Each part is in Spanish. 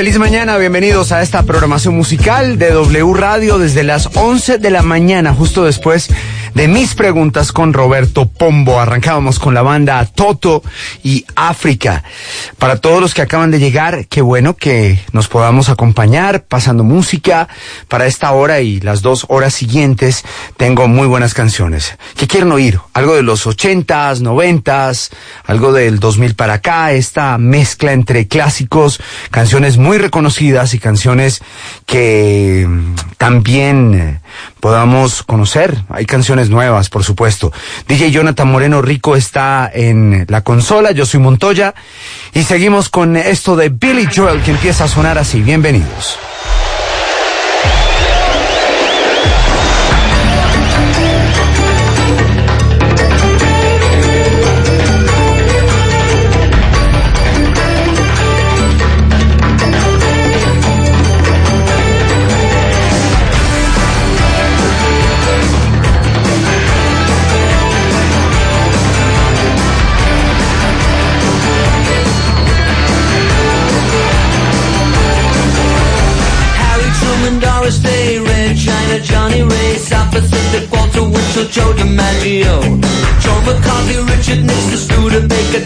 Feliz mañana, bienvenidos a esta programación musical de W Radio desde las 11 de la mañana, justo después de mis preguntas con Roberto Pombo. Arrancábamos con la banda Toto y África. Para todos los que acaban de llegar, qué bueno que nos podamos acompañar pasando música. Para esta hora y las dos horas siguientes tengo muy buenas canciones. ¿Qué quieren oír? Algo de los ochentas, noventas, algo del 2000 para acá, esta mezcla entre clásicos, canciones muy reconocidas y canciones que mm, también eh, podamos conocer. Hay canciones nuevas, por supuesto. DJ Jonathan Moreno Rico está en la consola, yo soy Montoya y seguimos con esto de Billy Joel que empieza a sonar así. Bienvenidos.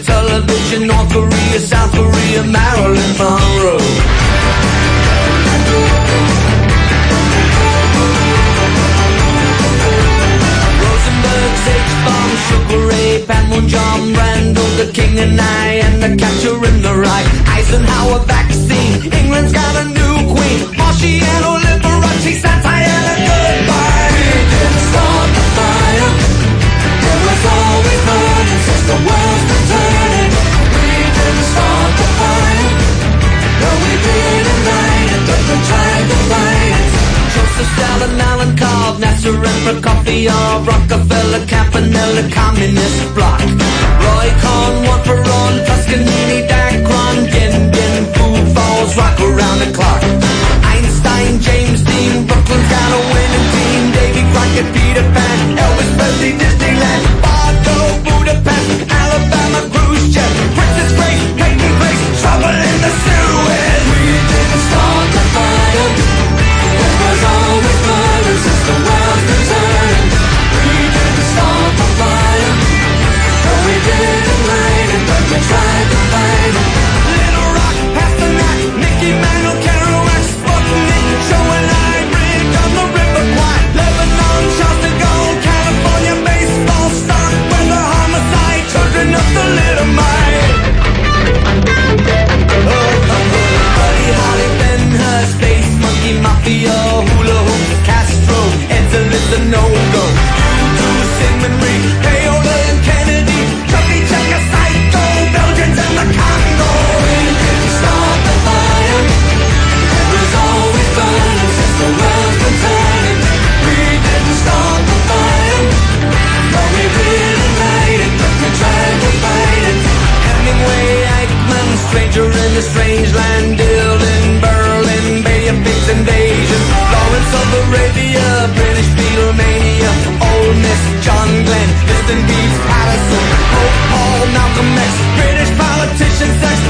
Television, North Korea, South Korea, Marilyn Monroe. Sugar Ray, Panmun, John Randall, the King and I, and the Catcher in the Rye. Eisenhower vaccine, England's got a new queen. Marciano, Liberace, Nasser and Prokofiev, Rockefeller, Campanella, Communist Bloc. Roy Cohn, one for all, Toscanini, Dacron, Gin, Gin, Food Falls, rock around the clock. Einstein, James Dean, Brooklyn's got a winning team. Davy Crockett, Peter Pan, Elvis Presley, stranger in the strange land, Dylan, Berlin, Bay of Pigs invasion, Lawrence of Arabia, British Beatlemania, Old Miss, John Glenn, Liston Beats, Patterson, Pope Paul, Malcolm X, British politician, sex,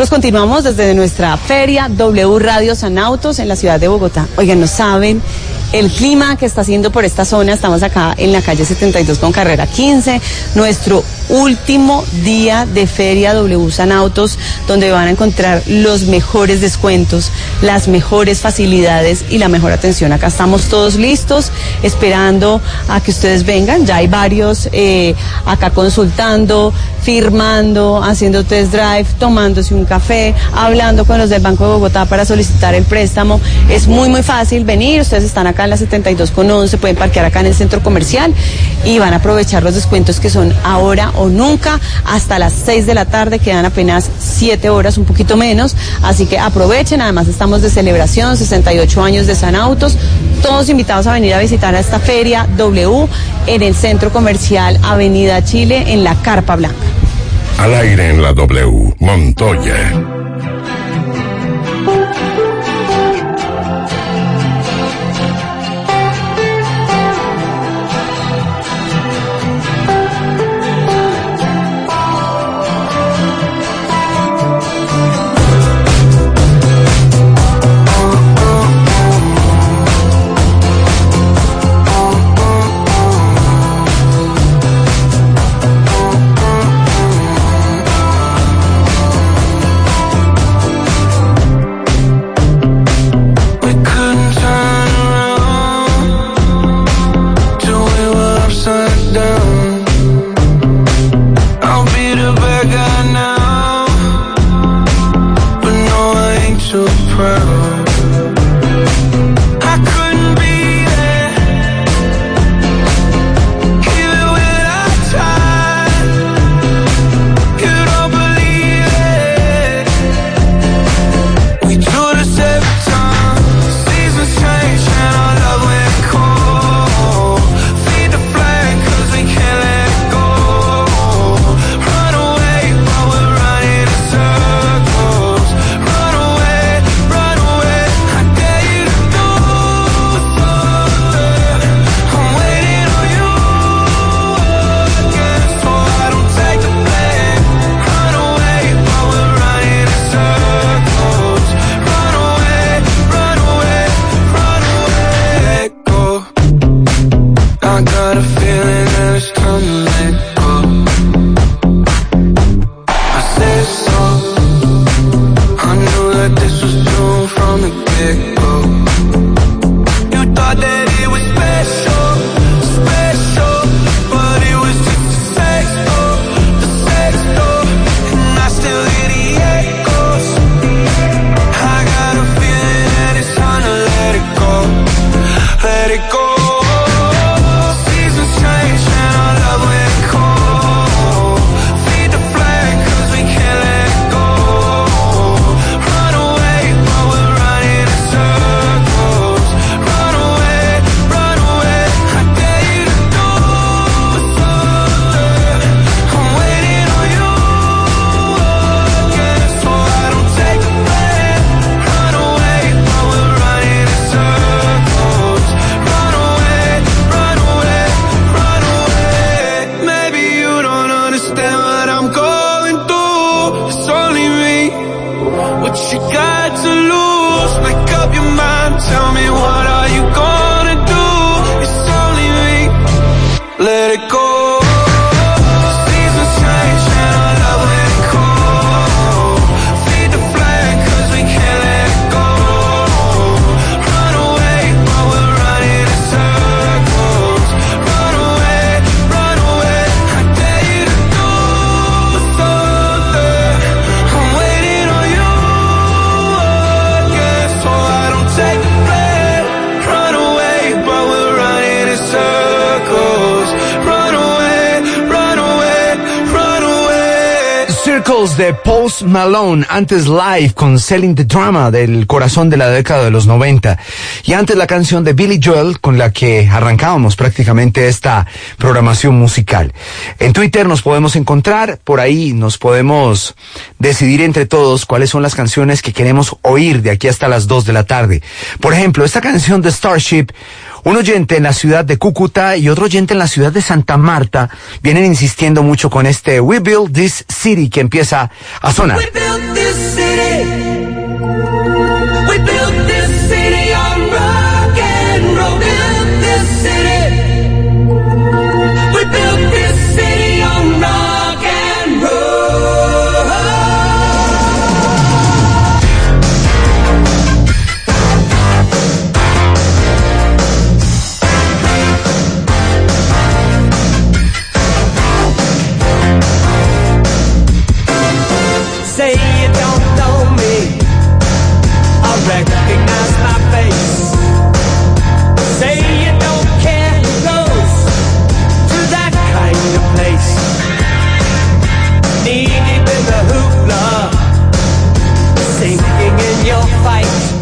nosotros continuamos desde nuestra feria W Radio San Autos en la ciudad de Bogotá. Oigan, no saben el clima que está haciendo por esta zona. Estamos acá en la calle 72 con carrera 15. Nuestro último día de feria W San Autos, donde van a encontrar los mejores descuentos, las mejores facilidades y la mejor atención. Acá estamos todos listos, esperando a que ustedes vengan. Ya hay varios eh, acá consultando, firmando, haciendo test drive, tomándose un café, hablando con los del Banco de Bogotá para solicitar el préstamo. Es muy, muy fácil venir. Ustedes están acá en la 72 con 11, pueden parquear acá en el centro comercial y van a aprovechar los descuentos que son ahora o nunca. Hasta las 6 de la tarde quedan apenas 7 horas, un poquito menos. Así que aprovechen. Además, estamos de celebración, 68 años de San Autos. Todos invitados a venir a visitar a esta feria W en el centro comercial Avenida Chile en la Carpa Blanca. Al aire en la W. Montoya. To lose? Make up your mind. Tell me what De Post Malone, antes live con Selling the Drama del corazón de la década de los 90 y antes la canción de Billy Joel con la que arrancábamos prácticamente esta programación musical. En Twitter nos podemos encontrar, por ahí nos podemos decidir entre todos cuáles son las canciones que queremos oír de aquí hasta las 2 de la tarde. Por ejemplo, esta canción de Starship un oyente en la ciudad de Cúcuta y otro oyente en la ciudad de Santa Marta vienen insistiendo mucho con este We Build This City que empieza a sonar. recognize my face. Say you don't care who goes to that kind of place. Knee deep in the hoopla, sinking in your fight.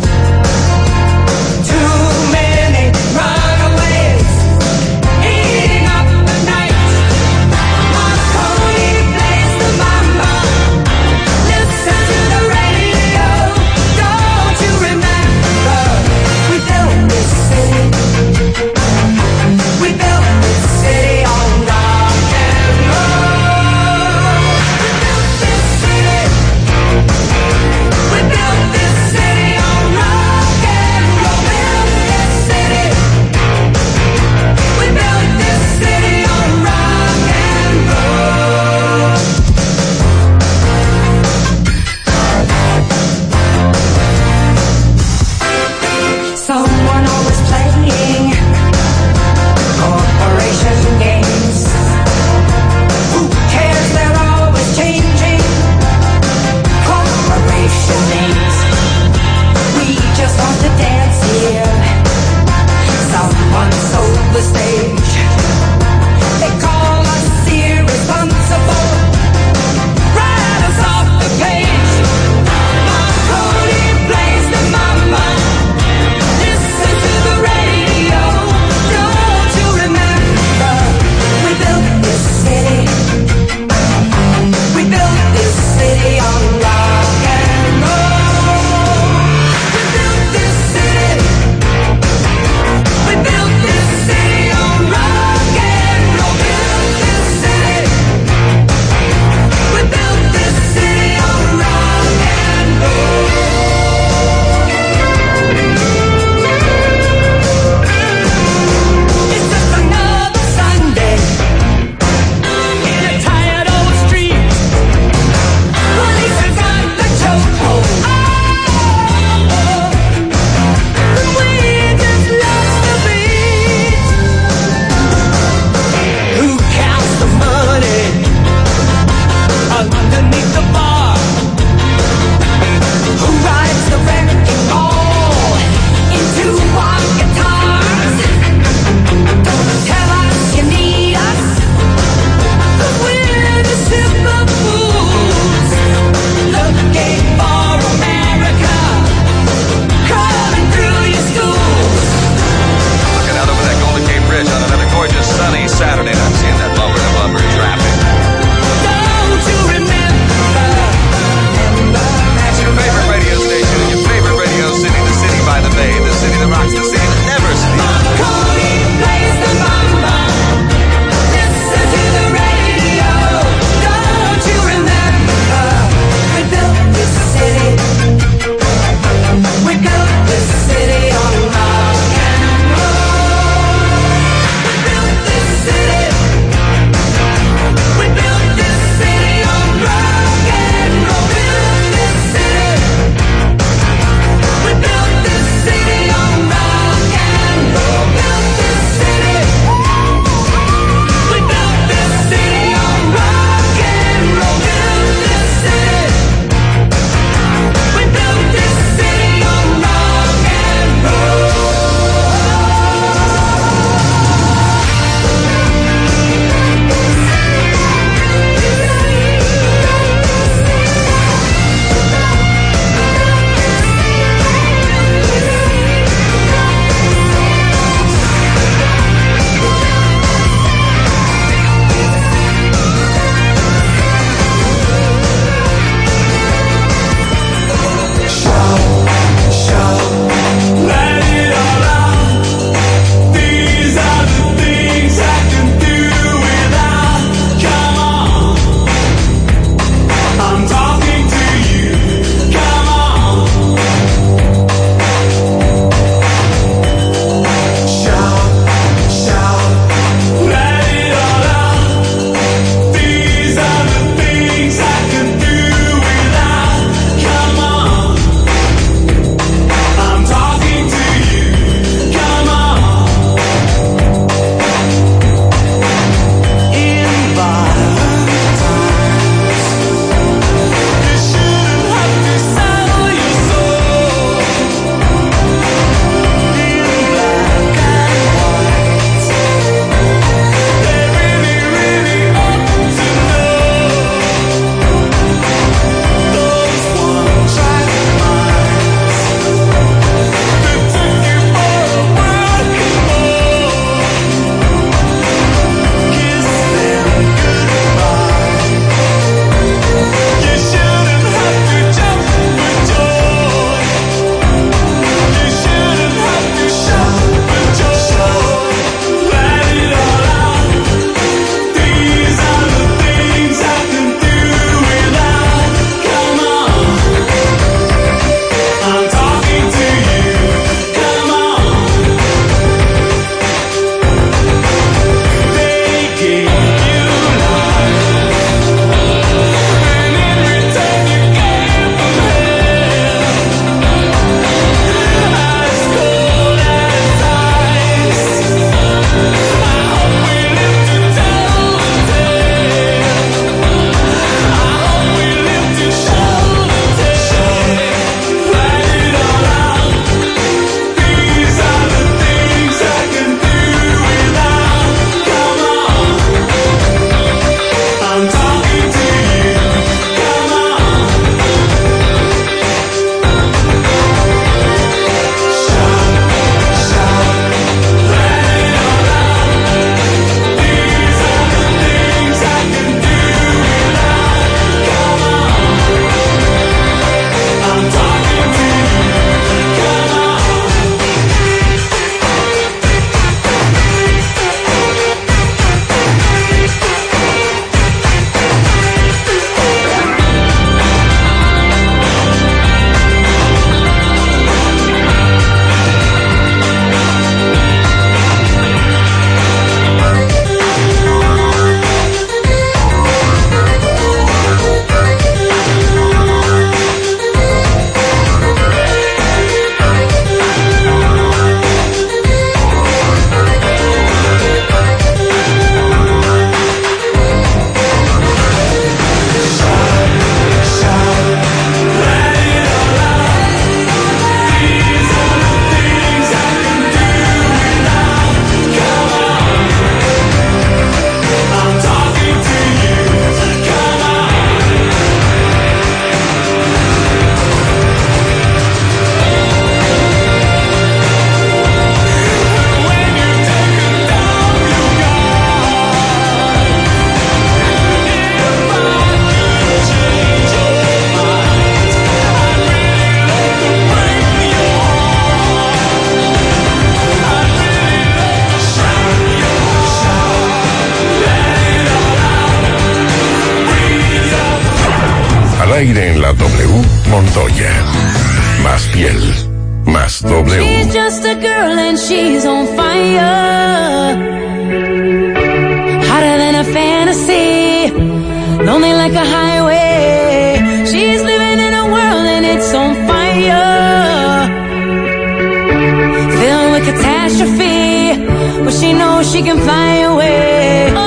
Oh,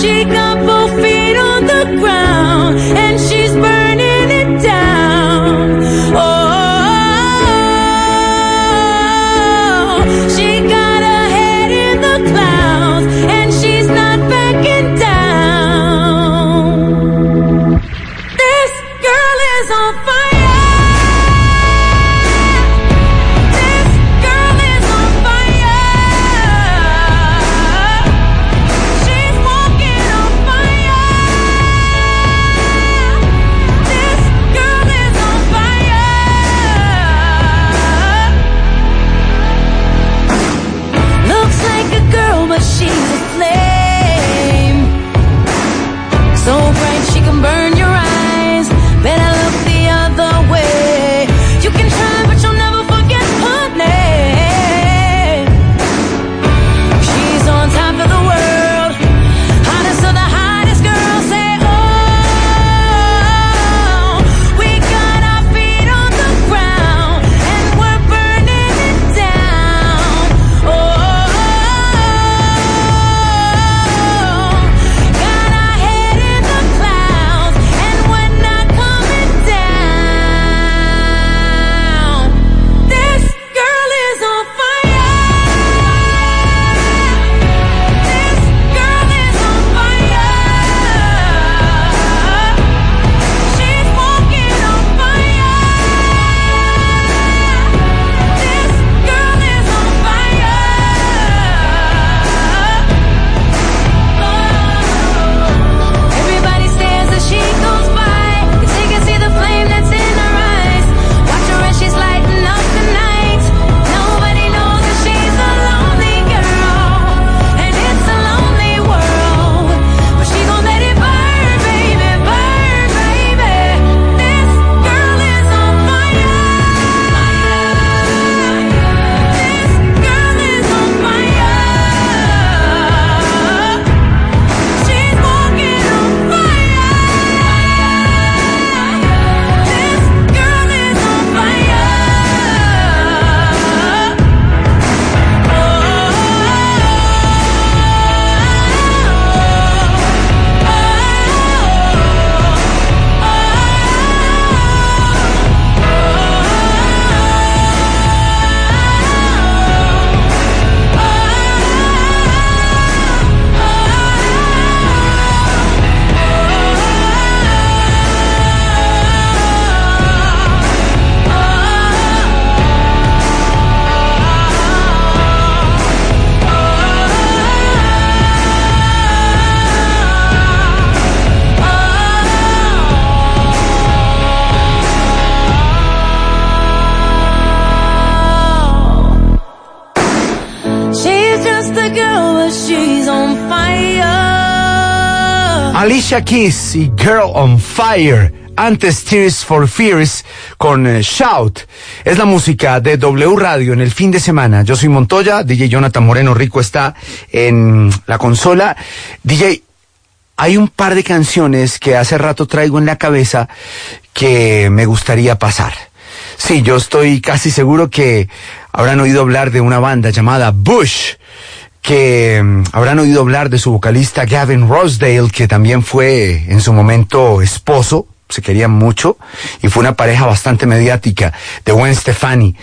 she got both feet on the ground and she's burning Alicia Keys y Girl on Fire. Antes Tears for Fears con eh, Shout. Es la música de W Radio en el fin de semana. Yo soy Montoya, DJ Jonathan Moreno Rico está en la consola. DJ, hay un par de canciones que hace rato traigo en la cabeza que me gustaría pasar. Sí, yo estoy casi seguro que habrán oído hablar de una banda llamada Bush que mm, habrán oído hablar de su vocalista Gavin Rossdale, que también fue en su momento esposo, se querían mucho, y fue una pareja bastante mediática de Gwen Stefani.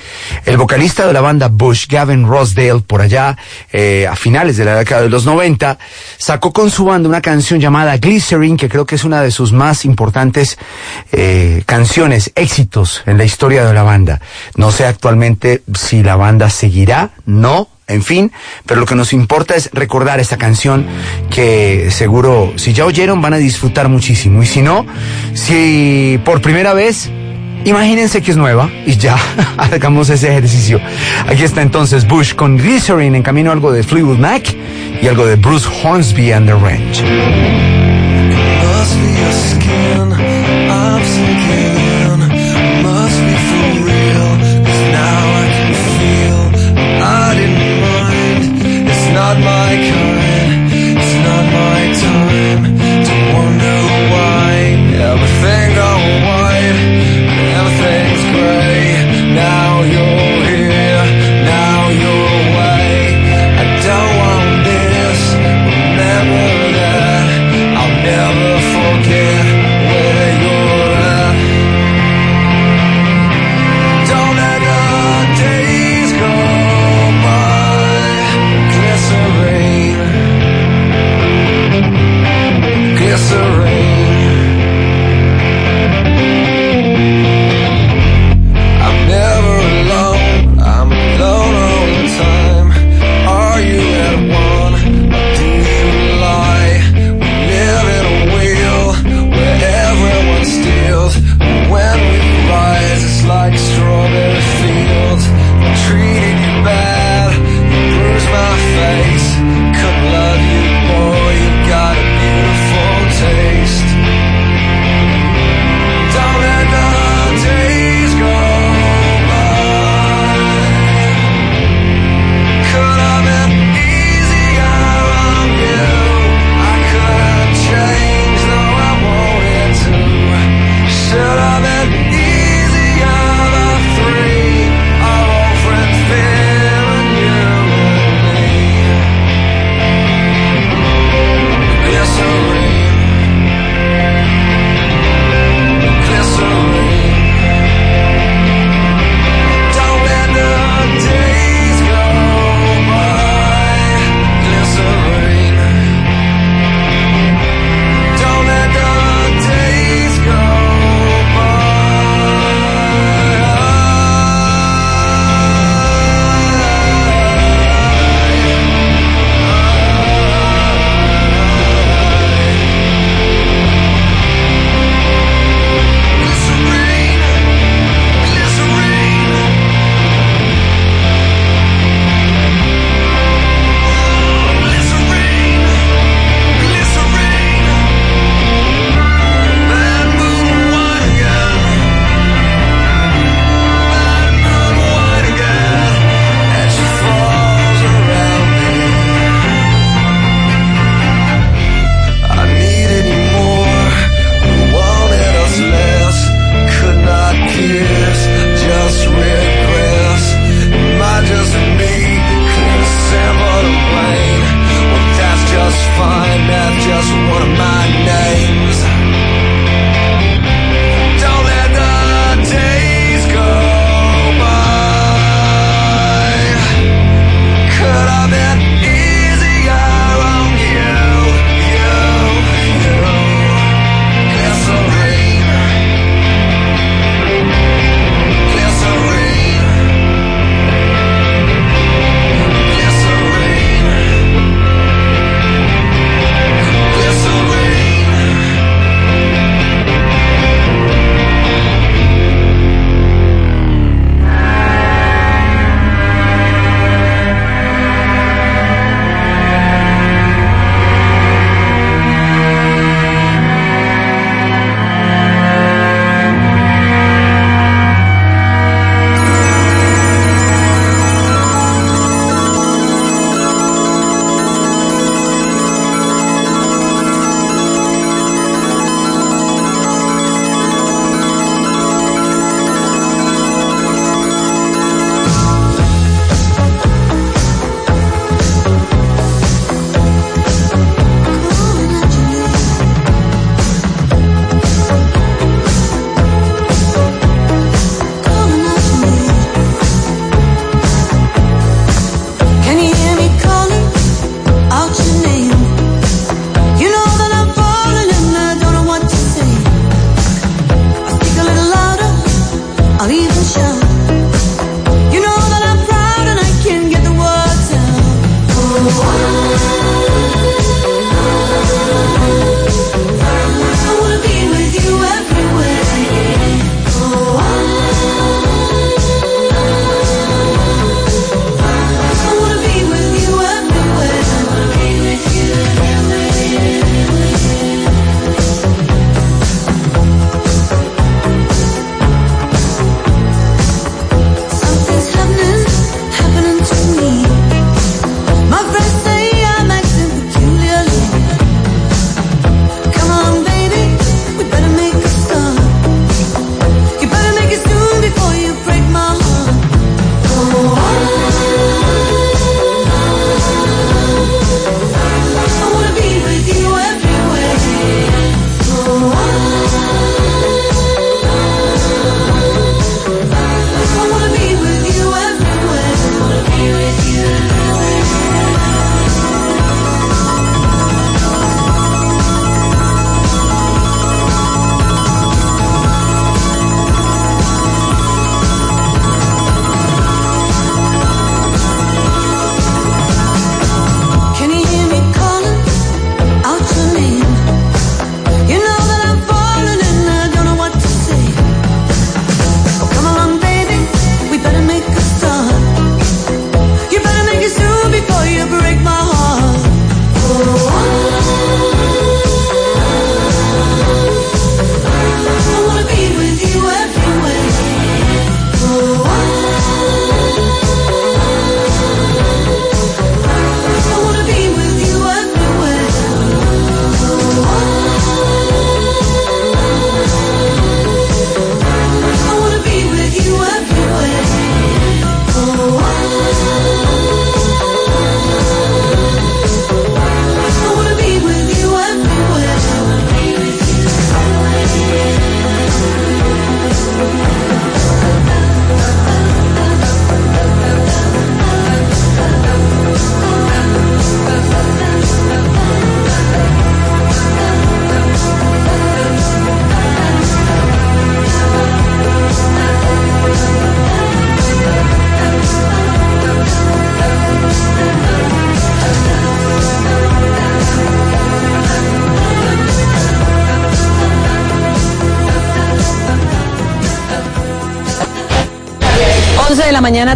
El vocalista de la banda Bush, Gavin Rossdale, por allá eh, a finales de la década de los 90, sacó con su banda una canción llamada Glycerin, que creo que es una de sus más importantes eh, canciones, éxitos en la historia de la banda. No sé actualmente si la banda seguirá, no, en fin, pero lo que nos importa es recordar esta canción que seguro, si ya oyeron, van a disfrutar muchísimo. Y si no, si por primera vez, imagínense que es nueva y ya hagamos ese ejercicio. Aquí está entonces Bush con Glycerin en camino algo de Fleetwood Mac y algo de Bruce Hornsby and the Range.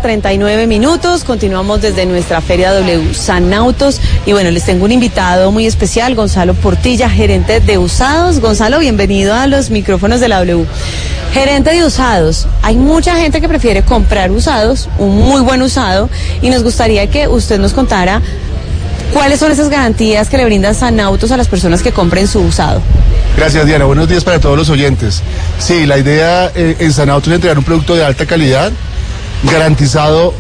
De la mañana, 39 minutos. Continuamos desde nuestra Feria W Sanautos. Y bueno, les tengo un invitado muy especial, Gonzalo Portilla, gerente de Usados. Gonzalo, bienvenido a los micrófonos de la W. Gerente de usados, hay mucha gente que prefiere comprar usados, un muy buen usado, y nos gustaría que usted nos contara cuáles son esas garantías que le brinda Sanautos a las personas que compren su usado. Gracias Diana, buenos días para todos los oyentes. Sí, la idea eh, en Sanautos es entregar un producto de alta calidad, garantizado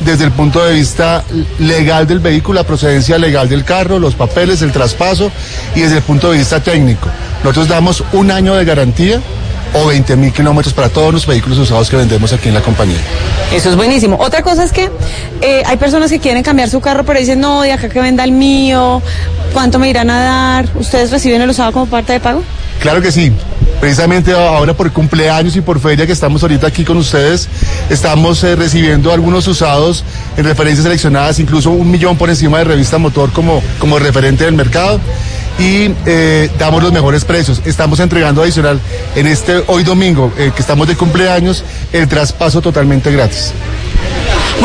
desde el punto de vista legal del vehículo, la procedencia legal del carro, los papeles, el traspaso y desde el punto de vista técnico. Nosotros damos un año de garantía o 20 mil kilómetros para todos los vehículos usados que vendemos aquí en la compañía. Eso es buenísimo. Otra cosa es que eh, hay personas que quieren cambiar su carro, pero dicen, no, de acá que venda el mío, ¿cuánto me irán a dar? ¿Ustedes reciben el usado como parte de pago? Claro que sí. Precisamente ahora por cumpleaños y por feria que estamos ahorita aquí con ustedes, estamos eh, recibiendo algunos usados en referencias seleccionadas, incluso un millón por encima de revista motor como, como referente del mercado. Y eh, damos los mejores precios. Estamos entregando adicional en este hoy domingo, eh, que estamos de cumpleaños, el traspaso totalmente gratis.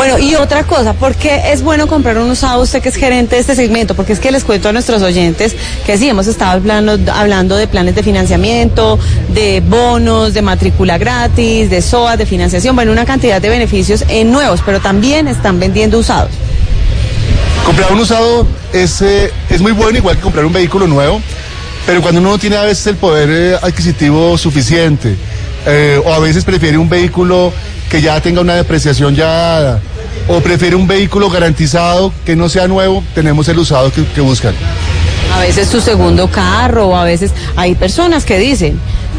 Bueno, y otra cosa, ¿por qué es bueno comprar un usado usted que es gerente de este segmento? Porque es que les cuento a nuestros oyentes que sí, hemos estado hablando, de planes de financiamiento, de bonos, de matrícula gratis, de SOA, de financiación, bueno, una cantidad de beneficios en nuevos, pero también están vendiendo usados. Comprar un usado es, eh, es muy bueno, igual que comprar un vehículo nuevo, pero cuando uno no tiene a veces el poder eh, adquisitivo suficiente, eh, o a veces prefiere un vehículo que ya tenga una depreciación ya dada, o prefiere un vehículo garantizado que no sea nuevo, tenemos el usado que, buscan. A veces su segundo carro, a veces hay personas que dicen,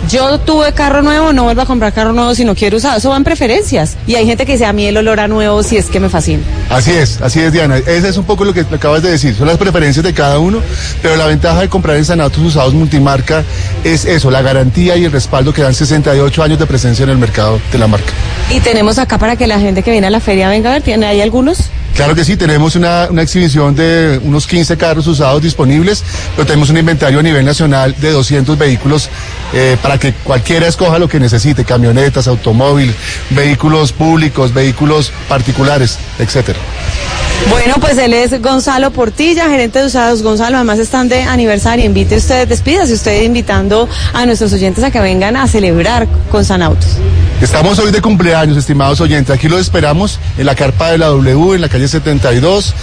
yo tuve carro nuevo, no vuelvo a comprar carro nuevo si no quiero usado. Eso van preferencias. Y hay gente que dice, a mí el olor a nuevo si es que me fascina. Así es, así es Diana. Ese es un poco lo que acabas de decir. Son las preferencias de cada uno, pero la ventaja de comprar en Sanatos usados multimarca es eso, la garantía y el respaldo que dan 68 años de presencia en el mercado de la marca. Y tenemos acá para que la gente que viene a la feria venga a ver, ¿tiene ahí algunos? Claro que sí, tenemos una, una, exhibición de unos 15 carros usados disponibles, pero tenemos un inventario a nivel nacional de 200 vehículos eh, para que cualquiera escoja lo que necesite, camionetas, automóviles, vehículos públicos, vehículos particulares, etcétera. Bueno, pues él es Gonzalo Portilla, gerente de usados. Gonzalo, además están de aniversario. Invite usted, despídase usted invitando a nuestros oyentes a que vengan a celebrar con Sanautos. Estamos hoy de cumpleaños, estimados oyentes. Aquí los esperamos en la carpa de la W, en la calle 72,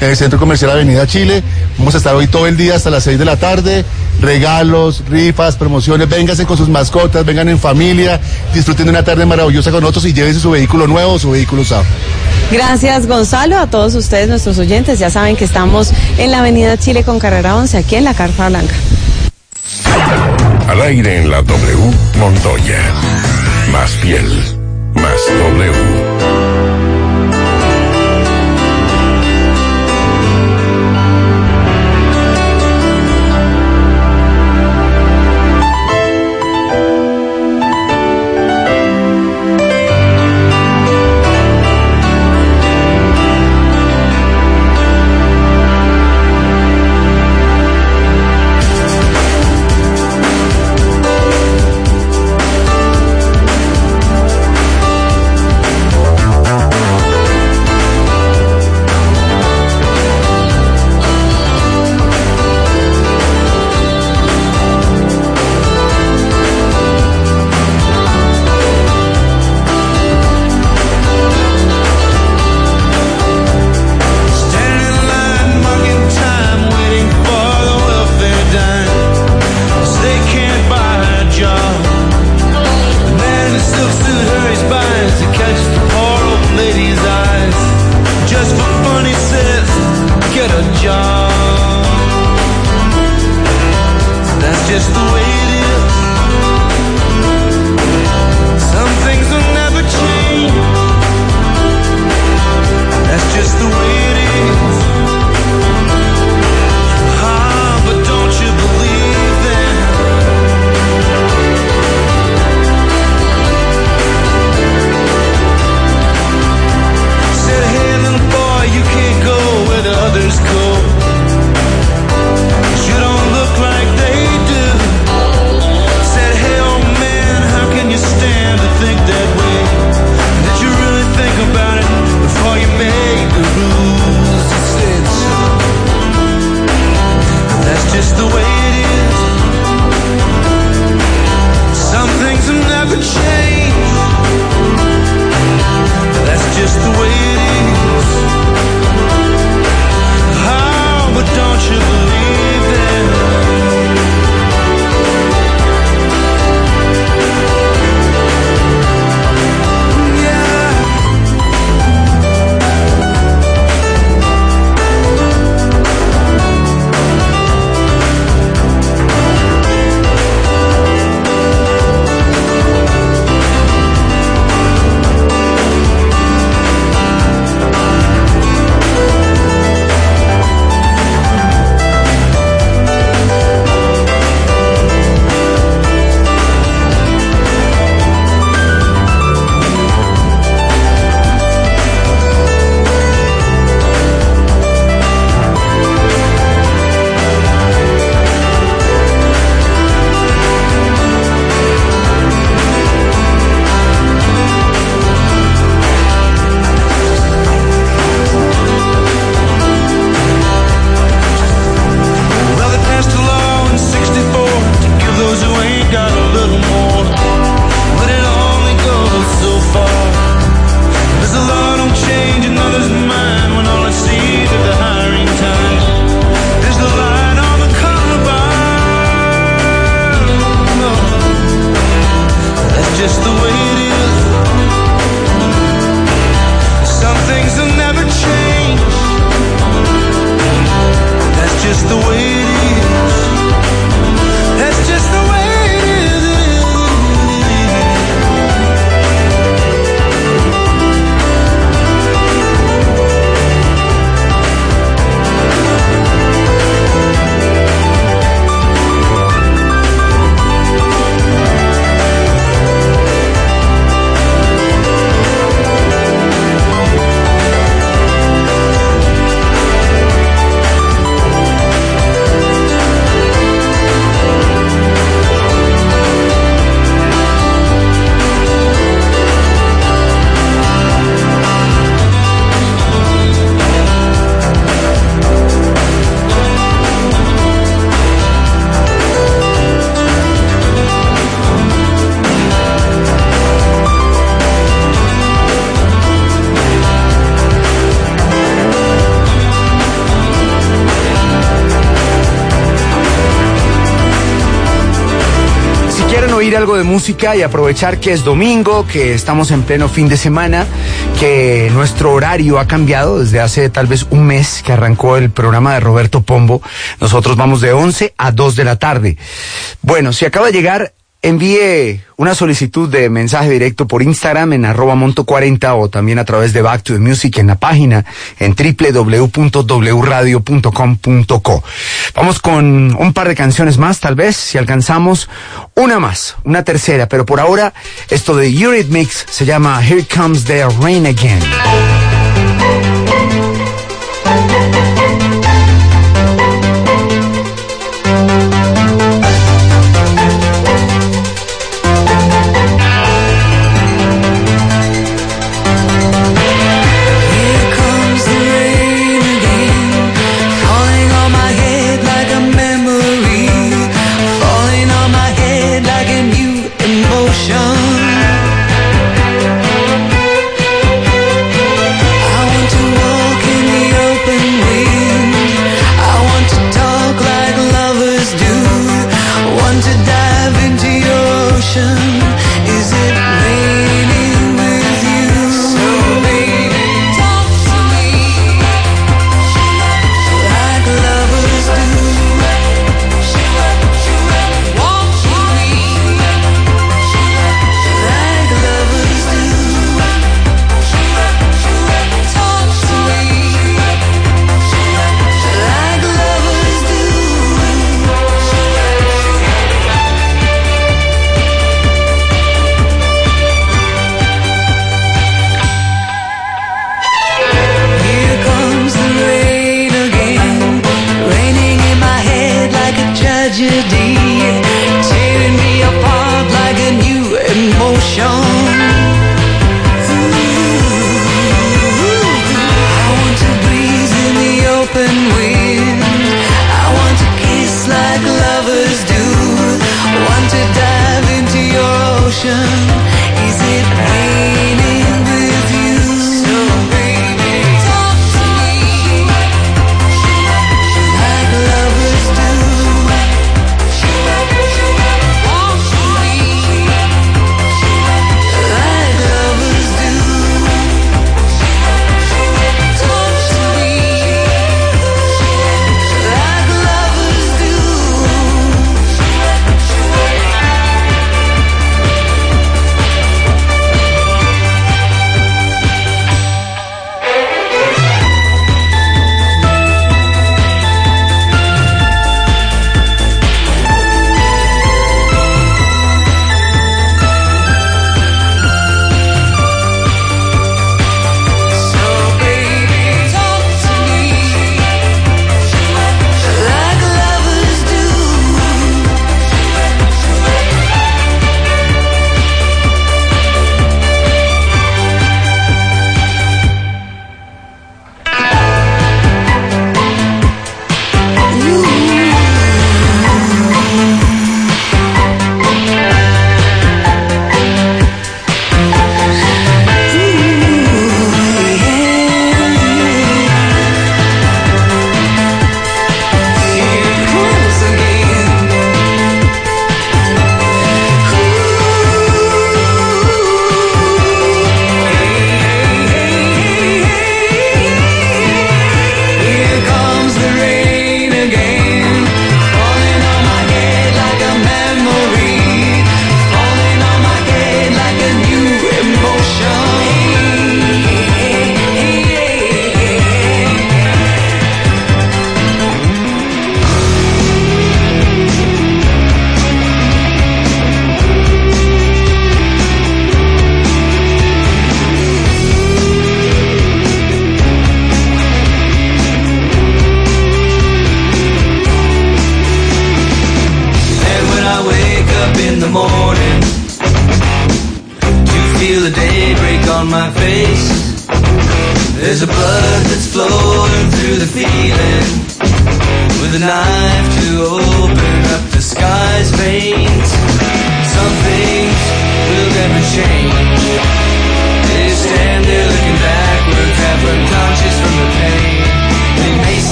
en el Centro Comercial Avenida Chile. Vamos a estar hoy todo el día hasta las 6 de la tarde. Regalos, rifas, promociones. Vénganse con sus mascotas, vengan en familia, disfruten de una tarde maravillosa con nosotros y llévense su vehículo nuevo o su vehículo usado. Gracias, Gonzalo. A todos ustedes, nuestros oyentes, ya saben que estamos en la Avenida Chile con carrera 11, aquí en la Carpa Blanca. Al aire en la W, Montoya. Más piel, más W. y aprovechar que es domingo, que estamos en pleno fin de semana, que nuestro horario ha cambiado desde hace tal vez un mes que arrancó el programa de Roberto Pombo, nosotros vamos de 11 a 2 de la tarde. Bueno, si acaba de llegar, envíe una solicitud de mensaje directo por Instagram en arroba monto 40 o también a través de Back to the Music en la página en www.wradio.com.co. Vamos con un par de canciones más, tal vez, si alcanzamos una más, una tercera, pero por ahora esto de Eurythmics se llama Here Comes the Rain Again.